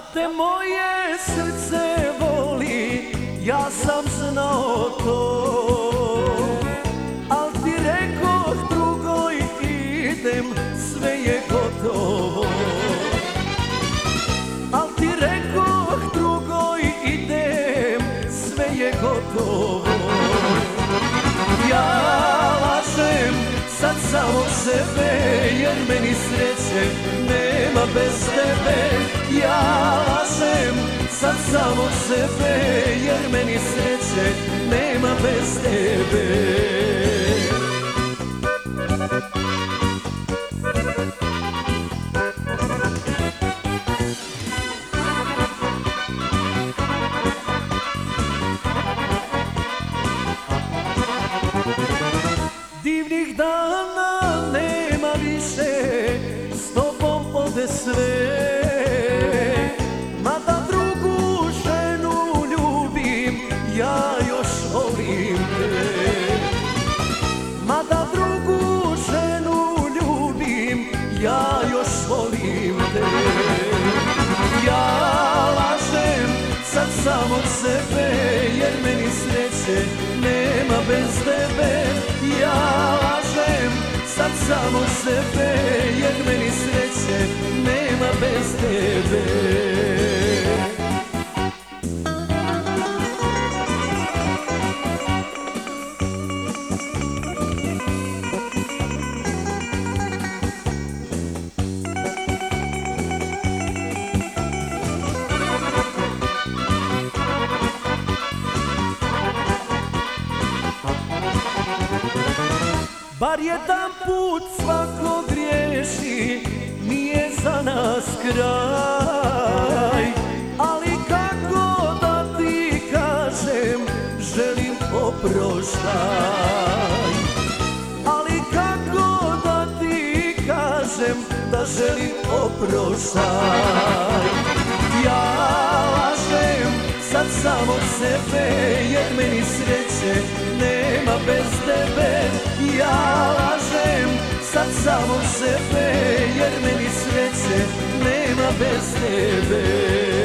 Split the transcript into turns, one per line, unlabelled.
Te moje srce voli, ja sam znao to Al ti rekoh drugoj idem, sve je gotovo. Al ti rekoh drugoj idem, sve je gotovo. Ja lažem sad samo sebe, jer meni sreće bez tebe Ja lažem sad samo sebe, jer meni sreće nema bez tebe. Divnih dana nema više, sad samo sebe, jer meni sreće nema bez tebe. Ja lažem sad samo sebe, jer meni sreće nema bez tebe Bar jedan put svako griješi, nije za nas kraj. Ali kako da ti kažem, želim oproštaj. Ali kako da ti kažem, da želim oproštaj. Ja lažem sad samo sebe, jer meni sreće nema bez tebe Ja lažem sad samo sebe, jer meni sreće nema bez tebe